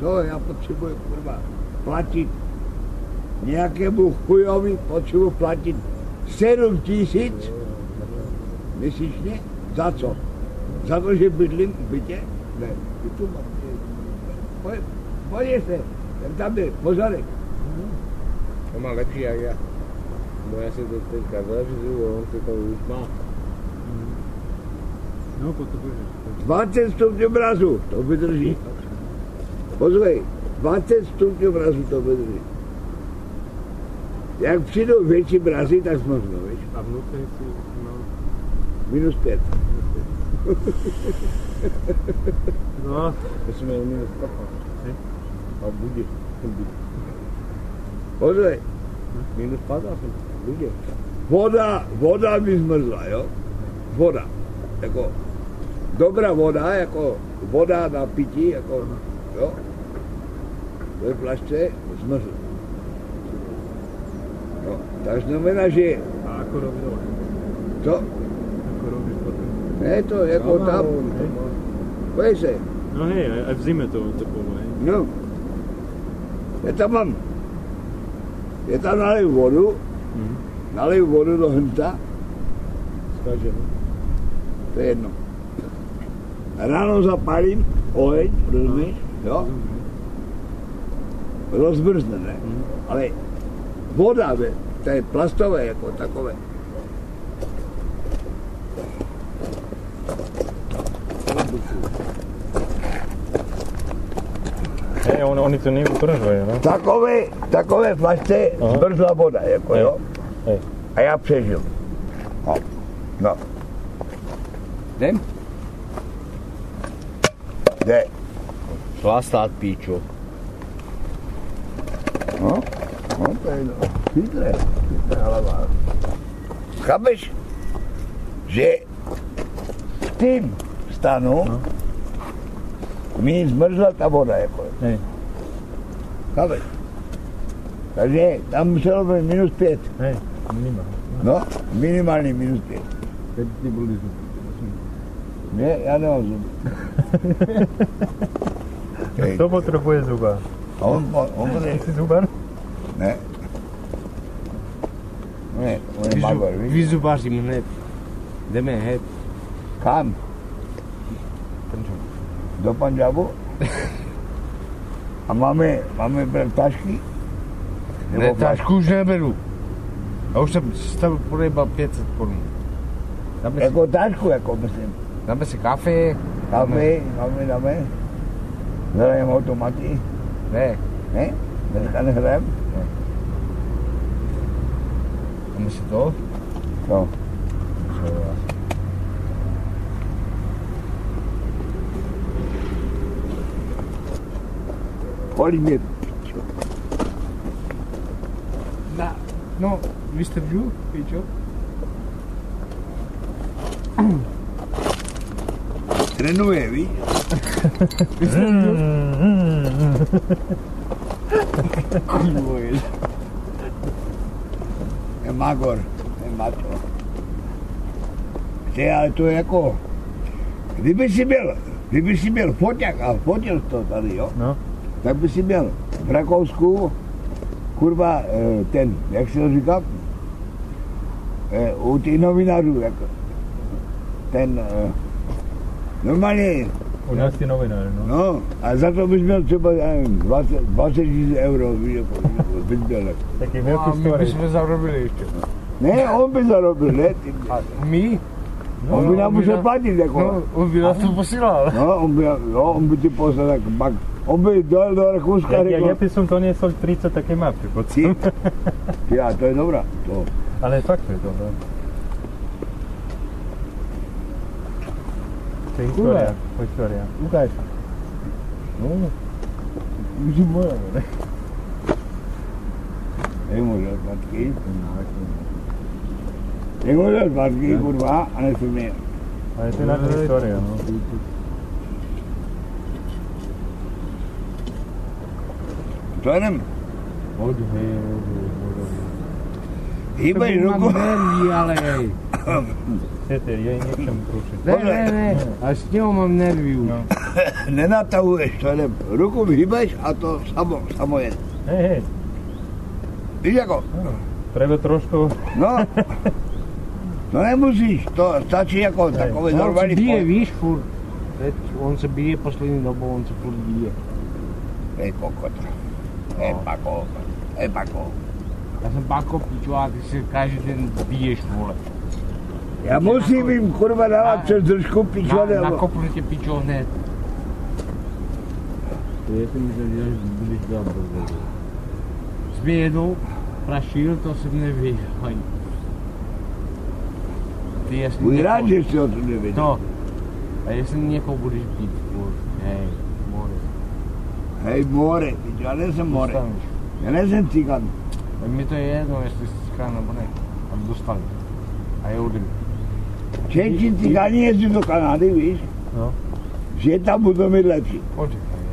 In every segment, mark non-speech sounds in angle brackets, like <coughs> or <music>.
Co já potřebuji, kurva, platit nějakému chujovi, potřebuji platit 7 tisíc měsíčně? Za co? Za to, že bydlím v bytě? Ne, ty tu mám. Pojď, pojď se, ten tam je, pořádek. To má lepší jak já. Bo já si to teďka zařizuju on si to už má. No, potřebuješ. 20 stupňů mrazu, to vydrží. Pozvej, 20 stupňů mrazu to vydrží. Jak přijdou větší mrazy, tak zmrznou, víš? A vnútri si mal... Minus 5. No, <laughs> Musíme jen minus 15. Hej. A bude. Pozvej, Minus 15 bude. voda, voda mi zmrzla, jo? Voda. Jako dobrá voda, jako voda na pití, jako, jo? Ve flašce zmrzla. No, tak znamená, že a ako robíš dole? to, Ako robíš potom? ne to, jako tam, pojď se, No hej, aj v zime to, povolí. no. Já tam mám, je tam naliju vodu, Mhm. naliju vodu do hnta, Skáže, no. to je jedno. Ráno zapálím oheň, rozumíš, jo? Rozmrzne, ne? Mhm. Ale voda, ve, to je plastové jako takové. Hej, on, oni to neutržují, no? Takové, takové flašce Aha. zmrzla voda, jako Hej. jo? Hej. A já přežil. No. no. Jdem? Jde. Chlastát píčo. No, no to je no. Chytré, chytré hlava. Chápeš, že v tím stanu No. mi zmrzla ta voda, jako. Hej, Chápeš? Takže tam muselo být minus pět. hej, minimálne. No, minimálně minus pět. Teď ti byli zuby. Ne, já nemám zuby. <laughs> Hej. Kto potrebuje zuba? A on, on, on bude, Si zubar? ne. Ne, on je magor, víš? Vyzubařím hned. Jdeme hned. Kam? Do Panžabu? A máme, máme brát tašky? Ne, flašky? tašku už neberu. Já už jsem stavil podejbal 500 korun. Jako tašku, jako myslím. dáme si kafe. Kafe, máme, dáme. Hrajeme automaty. Ne, Ne? Dneska nehrajeme? dáme si to. No. Co já- Kolik mě? Na, no, vy jste v žu, píčo? Trénuje, víš? <laughs> Je magor, je mačo. Ty, ale to je jako, kdyby si byl, kdyby si byl foťák a fotil to tady, jo, No, tak by si měl v Rakousku, kurva, eh, ten, jak se to říká, eh, u těch novinářů, jako, ten, eh, normálně, u nás ty novináři, no. no, a za to bys měl třeba, já nevím, 20, 20 tisíc euro, víš, jako, jako bys byl, jako. Taký No a my bychom zarobili ještě. Ne, on by zarobil, ne, ty, A my? on by nám musel platit, jako, No, on by nás to posílal. no, on by, jo, on by ti poslal, tak, bak, on by dojel do Rakouska Jak, jak ja řekl, by som to niesol 30 také mapy pod ty, ty, a to je dobrá, to, Ale fakt je to, no. To je história, to je história. ukáž. No, už je moja, ne? Nemůžu zpátky. Nemůžu zpátky, kurva, a nesmí. Ale to je naša história, no. To jenom Hoď, hej, hoď, hoď, hoď. Hej. Viete, je nechcem kručiť. Ne, ne, ne, a s ňou mám nervy už. No. <laughs> Nenatahuješ to, len ruku vyhybeš a to samo, samo je. Hej, hej, Víš jako? treba trošku... No. To nemusíš, to stačí jako takový On se normální bije, víš, furt. Teď on se bije poslední dobou, on se furt bije. Hej, kokot. Hej, pako. Hej, pako. Já jsem Bako pičo a ty se každý den biješ, vole. Já musím jim kurva dávat přes držku pičo, Na, nebo... nakopnu tě pičo hned. Já jsem myslel, že budeš dělat brzo. Jsme jednou prašil, to jsem nevěděl. ani. Ty jestli Buď někoho- rád, že jsi o tom nevěděl. No. A jestli někoho budeš být, furt. Hej, more. Hej, more, pičo, já nejsem more. Dostaneš. Já nejsem cigan. Tak mi to je jedno, jestli jsi cikán nebo ne. A dostali. A je odjel. Češi cigáni jezdí do Kanady, víš? No. Že tam budou mít lepší.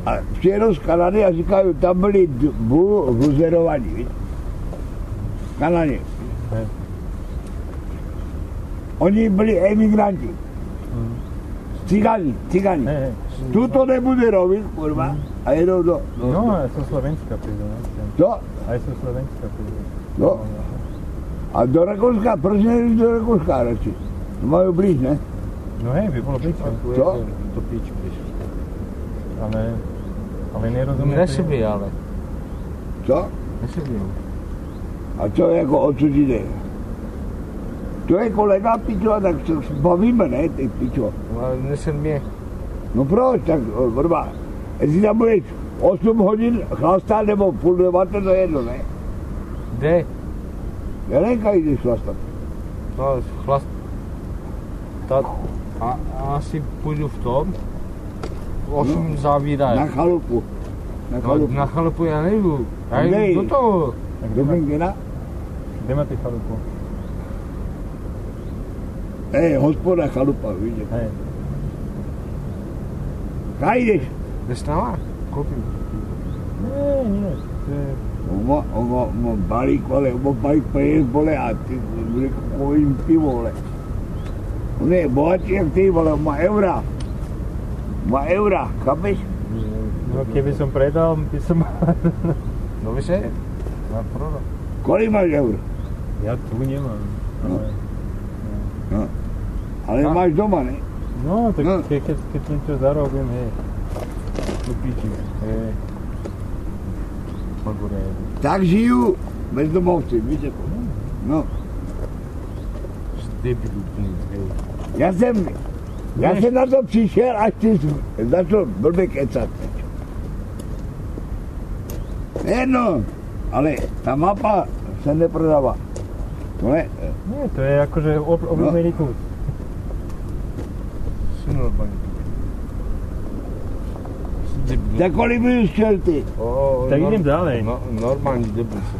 A přijedou z Kanady a říkají, tam byli buzerovaní, víš? Kanadě. Oni byli emigranti. Mm. Cigáni, cigáni. Hej, hej. Tu to nebude robit, kurva, a jedou do... do No, aj zo Slovenska ne? Co? Aj zo Slovenska prídu. No. A do Rakouska, proč nejdeš do Rakouska radši? To mají blíž, ne? No hej, by bolo bližšie. Co? To pič budeš. Ale, ale nerozumiem. Nesebí, ale. Co? Nesebí. A co jako odsud jde? To je kolega pičo, tak se bavíme, ne, ty pičo. Ale nesem mě. No proč, tak kurva, jestli tam budeš 8 hodin chlastat nebo půl devate, to je jedno, ne? Kde? Jelenka jdeš chlastat. No, chlast. Ta, a, asi půjdu v tom. Osm Na zavírají. chalupu. Na No, chalupu. na chalupu já nejdu. Já jdu do jdeš? toho. Tak Do Mengena? kde máte chalupu? Hej, hospoda chalupa, víš? Hej. Kaj jdeš? Jde s náma? Koupím. Nie, nie. To je... Ono, ono balík, vole, ono balík peněz, vole, a ty, vole, kovím pivo, vole. On je bohatý jak ty, vole, má eura. Má eura, chápeš? No keby som predal, by som... No vy se? Na proda. Kolik máš eur? ja tu nemám. No. Ale... Ale A? máš doma, ne? No, tak No. ke, keď, keď niečo zarobím, hej. Tu píči. Hej. Tak žiju bezdomovci, víš jako. No, Debilu, hej. já jsem, já jsem na to přišel, až ty jsi začal blbě kecat. Jedno, ale ta mapa se neprodává. To ne, Nie, to je akože ob, obľúbený kus. Jsi normální. Jsi debil. za kolik bys chtěl ty? O, Tak idem ďalej. No, normální debil si.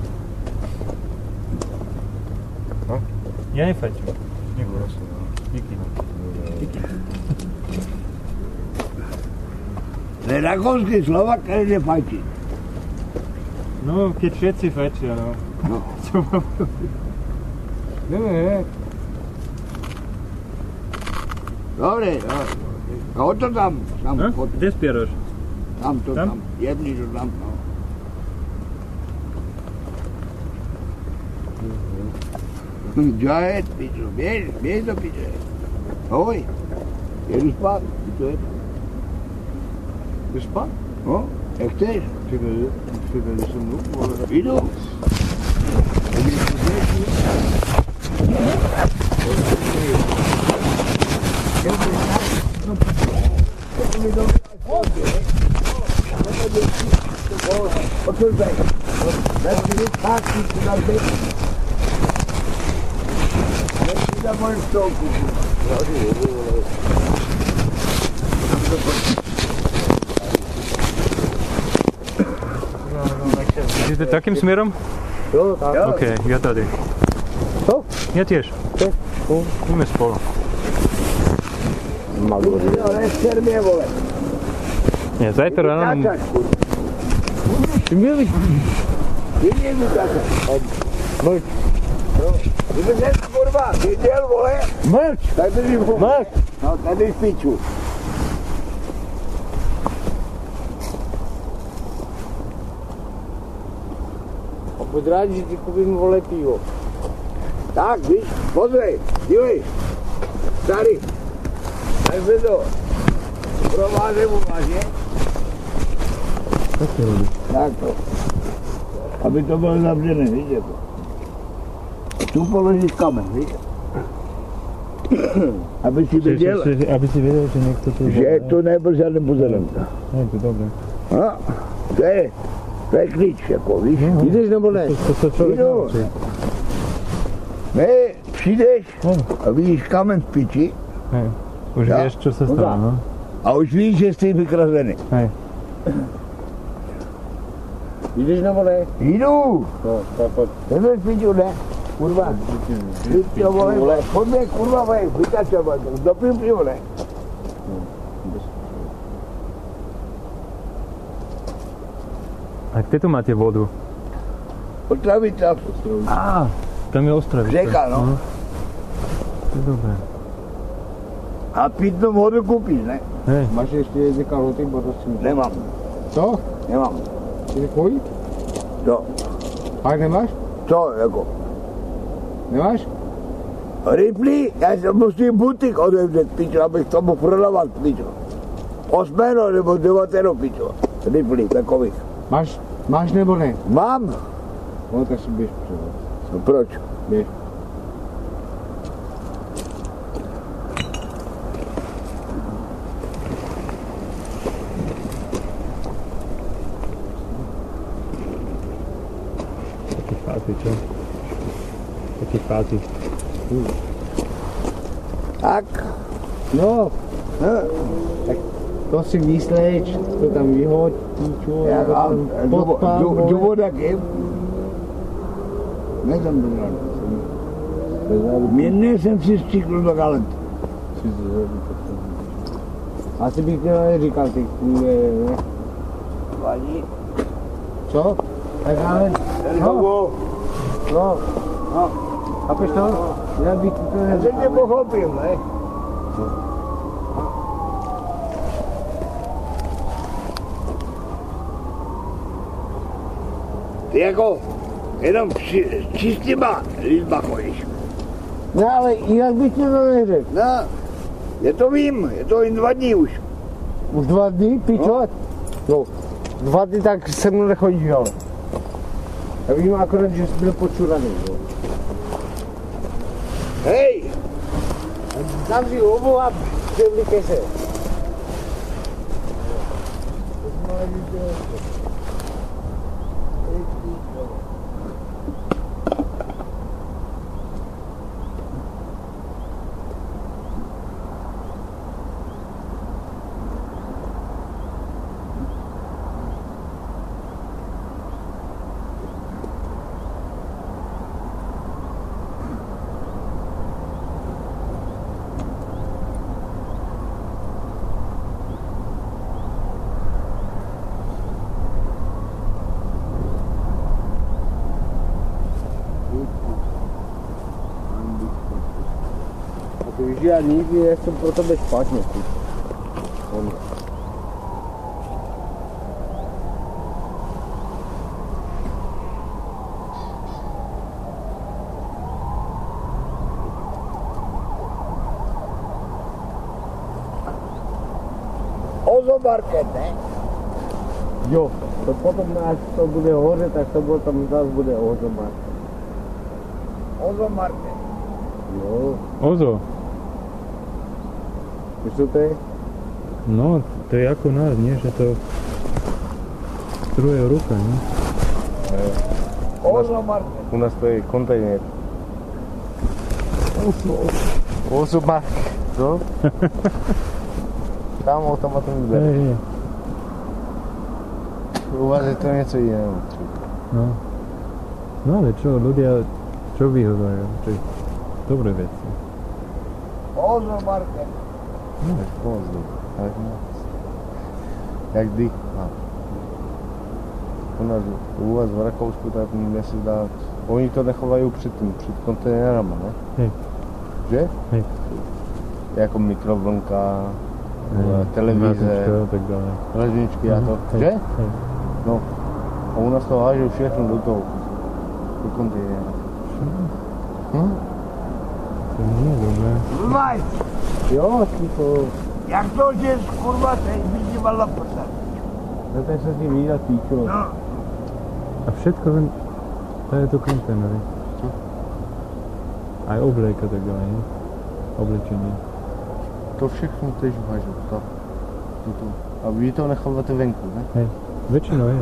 Ja nefajčím. No, jasně, no. Díky. Díky. Ne, rakouský Slovak, který nefajčí. No, keď všetci fajčia, no. No. Čo mám Ne, ne, ne. Dobre, dobre. A o to tam, tam, No? pod, Kde spieroš? tam to Tam? tam, jedni to tam, no. Jajet, pičo, běž, běž do piče. Ahoj, jedu spát, to je to. Jdeš spát? No, jak chceš, Ty ne, ty ne, se mnou, vole. jdu. Poslouchej, začni pátky tu na zem. Nechci na mojem stolku. Idete takým smerom? Jo, tak. Jo. OK, ja tady. Co? Ja tiež. Ideme spolu. Magore. Jo, nechcer mě, vole. Nie, zajtra ráno... Kačaš, kurva. Ty měli? Ty mě vykačaš. No, Kdyby jsem kurva viděl, vole, Mlč! tak držím hubu. Mlč! No, tady v piču. Buď rád, že ti koupím vole pivo. Tak, víš, pozrej, dívej. Tady. Tak se to provázím uvážně. Tak to. Tak to. Aby to bylo zavřené, víš, jako. Tu položíš kamen, víš. <coughs> Aby si viděl, Aby si věděl, že někdo to... že to nebyl žádný pozornost. Ne, to dobré. No, to je, to je klíč, jako, víš. Jdeš nebo ne? To, to, to Jdu. Ne, přijdeš No. a vidíš kamen v piči Hej. Už vieš, čo sa stalo, no? a už víš, že jsi vykradený. Hej. Jdeš nebo ne? Jdu, No, tak pojď. jdeš piču, ne? Kurva, ty to vole, pojďme, kurva, vej, vytačovat, dopím pivo, ne? A kde tu máte vodu? Otravica, Á, tam je Ostrovica. Řeka, no. To je dobré. a pitnou vodu koupíš, ne? Hej, Máš ještě jedny kalhoty, bo to si Nemám, Co? nemám. Ty koj? To, Fakt nemáš? to, jako. Nemáš? Ripley, já se musím butik odevřet, pičo, abych tomu prodával, pičo. Osmero nebo devatero, pičo. Ripley, takových. Máš, máš nebo ne? Mám? No tak si běž před. No proč? Běž. cháty, čo? Taký cháty. Tak, No, no, to si vysleč, to tam vyhoď, píču, já to mám tam podpál, vole. důvod jaký? Nejsem dobrý. Mě jsem si stříkl do galant. Asi bych to říkal, ty kůle, ne? Vadí? Co? Tak ale, No, no, no. chápeš to? Já bych to Já jsem tě pochopil, ne? Jako jenom při, čistýma lidma chodíš. No ale jak bych ti to neřekl? No, je to vím, je to jen dva dní už. Už dva dny, pičo? No, dva dny tak se mnou nechodíš, ale. Já vím akorát, že jsi byl počuraný, jo. Hej, Zavři obu a převlíkej se. A ty víš, že já nikdy jsem pro tebe špatně, ty. On. Ozo Market, ne? Jo, to potom až to bude hoře, tak to potom zase bude ozomat. Ozo Market. Jo, Ozo, je? no to je ako nás, nie? Že to druhého ruka, nie? Ozo Market. U nás to je kontejner. Ozomat, co? <laughs> Tam automatem Hej, vybereš. hej. U vás je to něco jiného. No. No ale čo, ľudia, čo je dobré veci. Ozo Market. Dobré. Tak moc. Jak dých. A. U nás, u vás v Rakousku, tak mne se zdá Oni to nechovají před tím, před kontejnerama, ne? Hej. Že? Hej. Jako mikrovlnka, Hej, televize, mrazičko a tak dále. ledničky a to. Hej, Že? Hej. No. A u nás to hážou všechno do toho. Do kontejnera. Hm? To nie je dobré. Vaj, Jo, ticho. jak to, že kurva se vyzývala prsat? No tak se ti vydat, píčo. No, A všetko len... To je to kontejnery. Čo? Aj oblek a tak dále, nie? Oblečenie. To všechno tež hážou. To. To, to. A vy to necháváte venku, ne? Hej. Väčšinou je.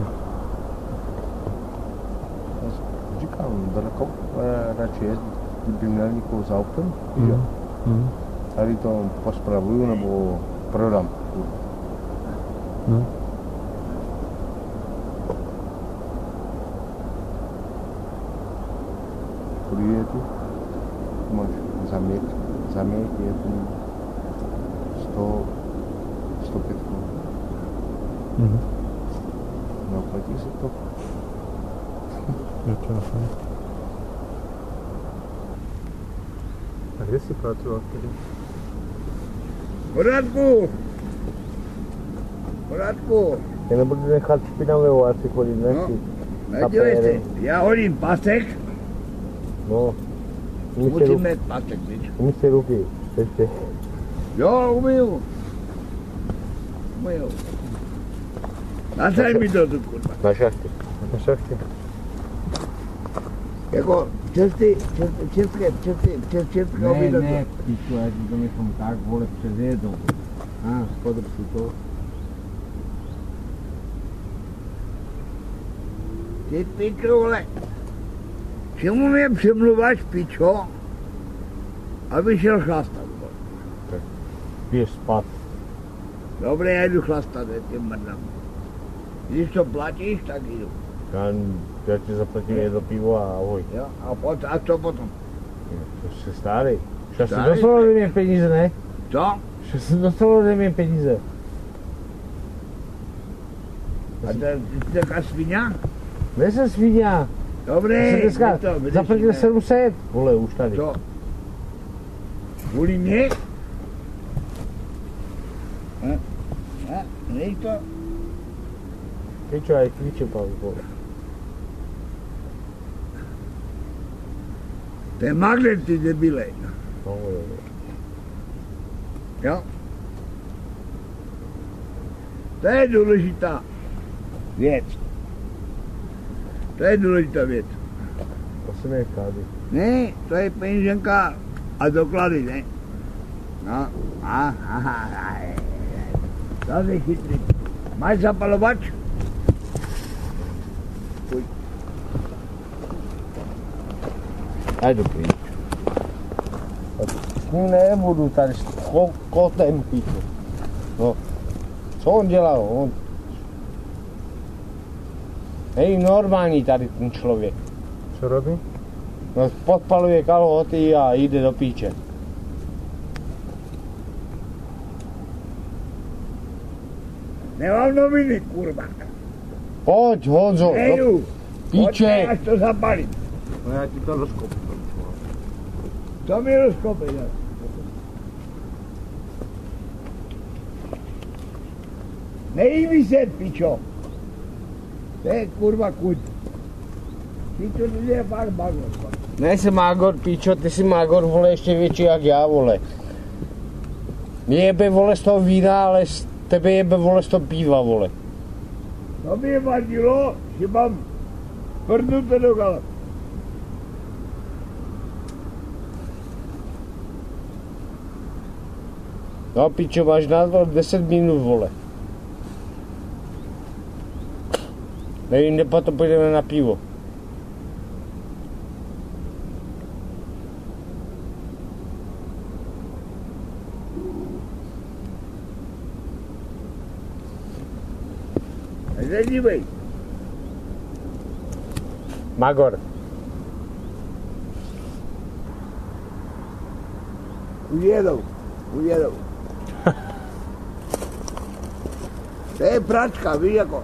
Říkám, daleko eh, radši jezdit, kdyby měl někoho za autem, Mhm. že? Mhm. Tady to pospravuju nebo prodám. No. Kolik je tu? Máš zamět, zamět je tu 100, 105 korun. Mhm. No, platí se to? Jo. A kde si pracoval vtedy? მურატკო მურატკო ელემბუდენ ხალხიდან ვარ სიკოლი ნაკი აჯერესტე я ორიმ პასტეკ ნო მუსერუკი პასტეკ მუსერუკი ესე я умею умею Nasıl bir dördü kurban? Başakti. Başakti. Kurva. Na šachty. Na šachtě. Jako česky, česky, české, české, české, české Ne, ne, píču, já ti to nechám tak, vole, přes jednou. A, spodr si to. Ty pičo, vole. Čemu mě přemluváš, pičo? Aby šel chlastat. vole. Běž spát. Dobré, já jdu chlastat, tím mrdám. Když to platíš, tak jdu. Já, já ti zaplatím jedno pivo a ahoj. Jo? A, pot, a co potom? To jsi starý. Jsi Starý? dostal ode mě peníze, ne? Co? Že jsi dostal ode mě peníze. A to jsi taková svině? Nejsem svině. Já Dobré, jsem dneska zaplatil 700. Vole, už tady. Co? Kvůli mě? A, a, nej to? Pičo, aj klíče, Pavel, vole. To je magnet, ty debile. No, jo, jo. Jo? To je důležitá věc. To je důležitá věc. To se nechády. Ne, to je peněženka a doklady, ne? No, a, aha, aha, to je chytrý. Máš zapalovač? Aj do pryč. S ním nebudu tady s kotem píčo. No. Co on dělal? On... Není normální tady ten člověk. Čo robí? No, podpaluje kalhoty a jde do píče. Nemám noviny, kurva. Pojď, Honzo, Neju. Pojďte, píče. až to zapalím. No já ti to rozkopu. To mi rozkopej. jo. Nejí mi se, pičo. To je kurva kuď. Ty to je fakt bagor. Nejsem Magor, píčo, ty jsi Magor, vole, ještě větší jak já, vole. Mě jebe, vole, z toho vína, ale z tebe jebe, vole, z toho piva, vole. To mi vadilo, že mám prdnuté do kalot. No, píčo, máš na to 10 minut, vole. Nevím, kde potom půjdeme na pivo. Nedívej. Magor. Ujedou, ujedou. To je pračka, víš jako.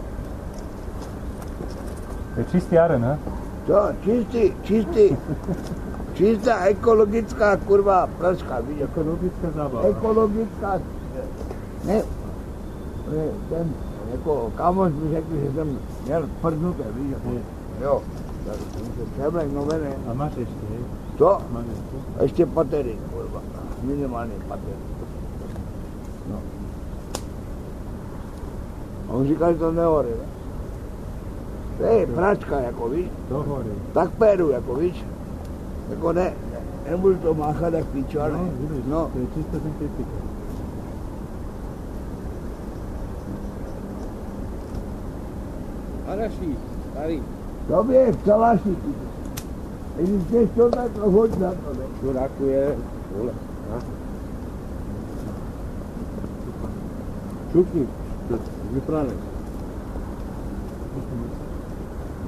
To je čistý aren, ne? To, čistý, čistý. Čistá ekologická kurva pračka, víš, Ekologická zábava. ekologická, ne, ne, ten, jako kámoš mi řekl, že jsem měl prdnuté, víš, jako, jo, tak jsem se převlek novené, A máš ještě, to, Máš ještě? ještě patery, kurva, minimálně patery. A on říkal, že to nehorí, ne? To je pračka, jako víš, To horí. tak péru, jako víš, jako ne, ne nebudu to máchat jak pičo, ale, No, vidíš, no, to je čisto ten kritika. Araší, starý. tobě je v celašníku. Když chceš to, tak to hoď na to, ne? Čuráku je, vole. Čukni, vypránej.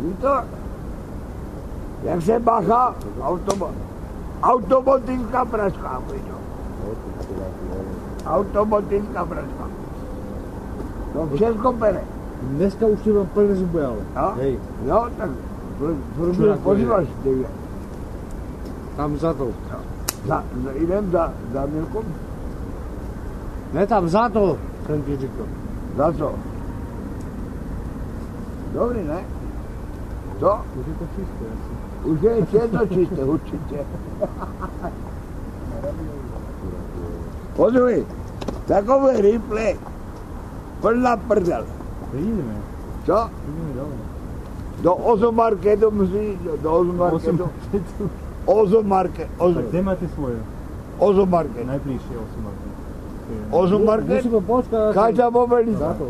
Víš to? Jak se bacha, automo, automotická pračka, pojďo. Automotická pračka. To všechno bere. Dneska už ti mám plné zuby, ale. Jo? Hej, Jo, tak mě Čuráku pozýváš, ty. tam za to. Za, za, jdem za, za Milkom? Ne tam za to, jsem ti říkal. Za co? Dobrý, ne? Co? Už je to čisté asi. Už je všechno čisté, určitě. Podívej, takové replay, plná prdel. Vidíme, Co? vidíme. Do Ozomarketu musí, do, Ozomarketu. Ozomarket, Ozo, Tak kde máte svoje? Ozomarket. Najbližšie 8 marky. Ozomarket? Musíme počkat. Káťa Bobelica. Za to.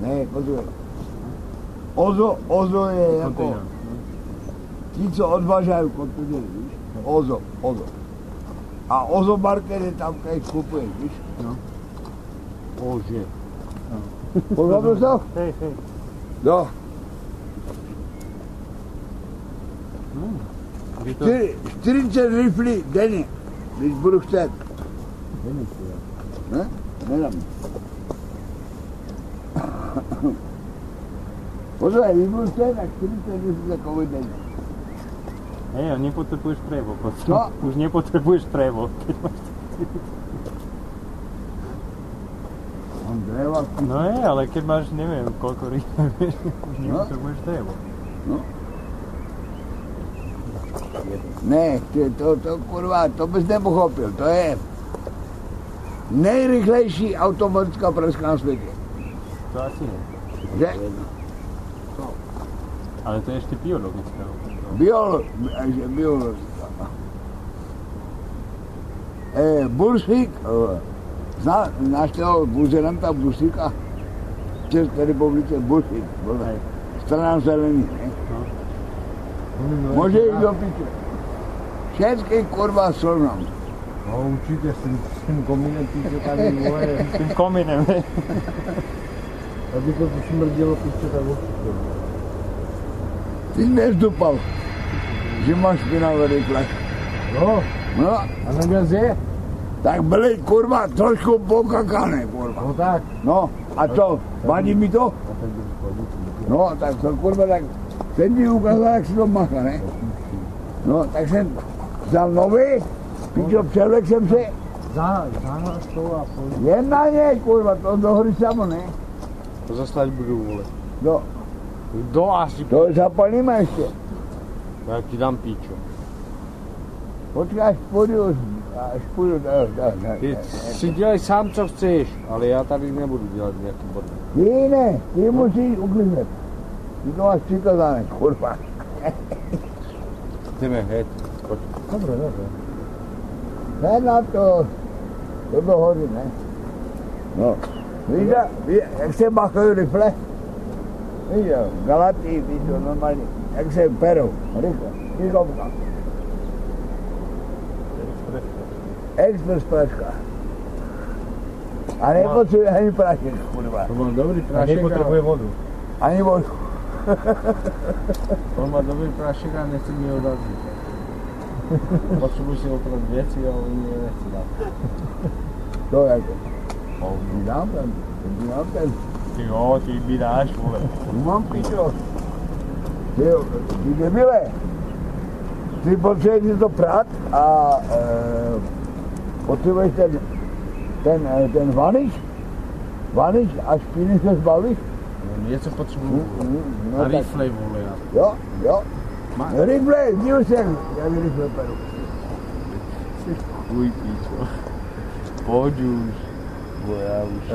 Ne, podívej. Ozo, Ozo je jako ti, co odvážají kontejnery, víš? Ozo, Ozo. A Ozo Market je tam, kde kupuješ, víš? Bože. Pochopil jsi to? Hej, hej. No, čtyři, 40 riflí denně, když budu chtít. Ne? Nedám. Pozor, když budu chtít, tak 40 riflí takový denně. Hej, a nepotrebuješ trevo potom. Čo? Už nepotrebuješ trevo. Mám dreva, No je, ale keď máš, koľko rýchlo, vieš, už No. nepotrebuješ trevo. Ne, to, to, to kurva, to bys nepochopil, to je nejrychlejší automatická pračka na světě. To asi nie. Že? Ale to je ešte biologická. Biolo, že biologická. E, Bursík, e, zná, znáš toho buzeranta Bursíka? V České republice Bursík, byl strana zelený, ne? Může jít do piče. Všechny kurva srovnám. No určitě s tím, s tím komínem píče tady, <laughs> vole. S tým komínem. Aby to smrdilo píče, tak určitě. Ty nezdupal, že máš špinavé rychle. No, No, a neměl je? tak byli kurva trošku pokakané, kurva. No tak. No, a co, vadí mi to? No, tak to kurva, tak jsem ti ukázal, jak se to macha, ne? No, tak jsem vzal nový, píčo, převlek jsem se, Za, za a jen na něj, kurva, to do hory samo, ne? To zaslať budu, vole. No, Do asi, to zapalíme ještě. já ti dám píčo. Počkej, až půjdu, až půjdu, do, do, do, Ty si dělej sám, co chceš, ale já tady nebudu dělat nějaký bordel. Ty ne, ty musíš uklidnit. Ty to máš přikazané, kurva. Jdeme hned. Pojď. Dobře, dobře. Ne na to, to do hory, ne? No, víš, ví, jak se machají rifle? Víš, jo, galatí, víš, to normálně, jak se perou, rychle, rychovka. Express pračka. A nepotřebuje ani prašek, kurva. To má dobrý A prášek, nepotrebuje vodu. Ani vodku. On má dobrý prášek a nechce mi ho dát. Potřebuji si oprat věci a on mě nechce dát. To jako. Ti dám ten, ti dám ten. Ty jo, ty mi dáš, vole. Mám píčo. Ty, jo, ty debile, ty potřebuješ to prát a e, potřebuješ ten, ten, eh, ten vaniš, vaniš a špíny se zbavíš. Něco potřebuju. No, A riflej, vole, já. jo, jo. Má- Rifle, díl jsem, jak rifle peru. Tvůj píčo. Pojď už. Bo já už.